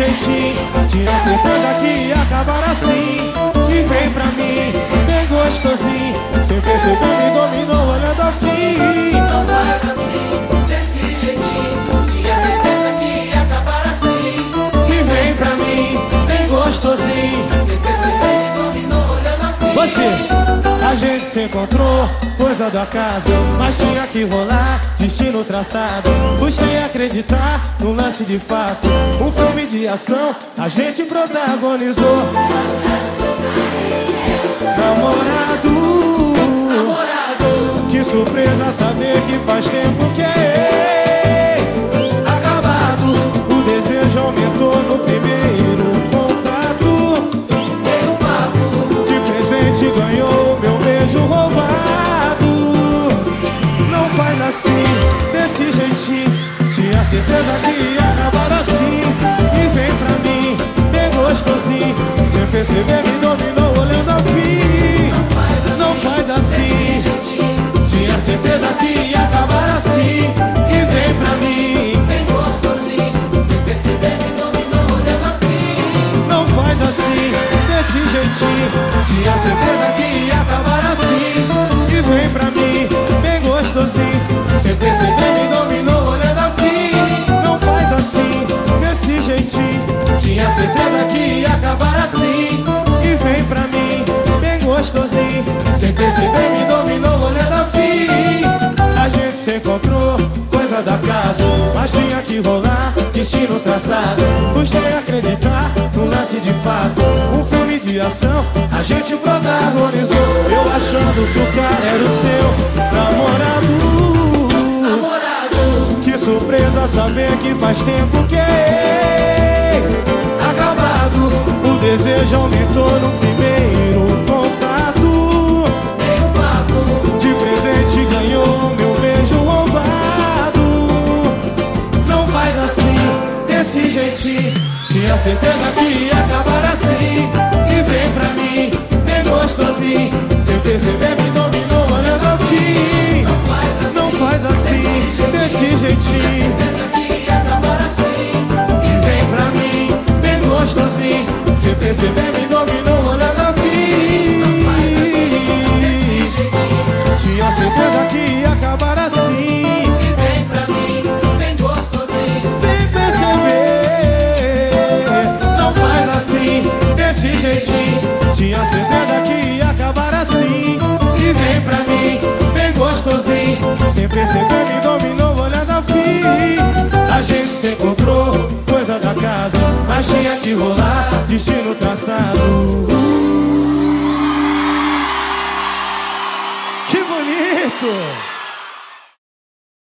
jeitinho Tinha certeza que ia acabar assim. E vem pra mim, bem gostosinho. Sem perceber me dominou olhando a fim Não faz assim, desse jeitinho. Tinha certeza que ia acabar assim. E vem pra mim, bem gostosinho. Sem perceber me dominou olhando a fim Você, a gente se encontrou coisa do acaso. Mas tinha que rolar, destino traçado. Custei acreditar no lance de fato. Um filme de ação, a gente protagonizou. Namorado. Namorado, Que surpresa saber que faz tempo que é ex Acabado, o desejo aumentou Tinha certeza que ia acabar assim. E vem pra mim, bem gostosinho. Sem perceber me dominou olhando a fim. Não faz assim, tinha certeza que ia acabar assim. E vem pra mim, Bem gostosinho. Sem perceber me dominou olhando a fim. Não faz assim, desse jeitinho. Tinha certeza que perceber me dominou olhando a fim A gente se encontrou, coisa da casa Mas tinha que rolar, destino traçado. Custei acreditar no lance de fato. Um filme de ação, a gente protagonizou. Eu achando que o cara era o seu namorado. Namorado, Que surpresa saber que faz tempo que é ex certeza que ia acabar assim. E vem pra mim, bem gostosinho. Sem perceber me dominou olhando a fim. Não faz assim, Não faz assim, desse jeitinho. certeza que ia acabar assim. E vem pra mim, bem gostosinho. Sem perceber me dominou Sem perceber, me dominou olhando a fim. A gente se encontrou, coisa da casa. Mas tinha que rolar, destino traçado. Que bonito!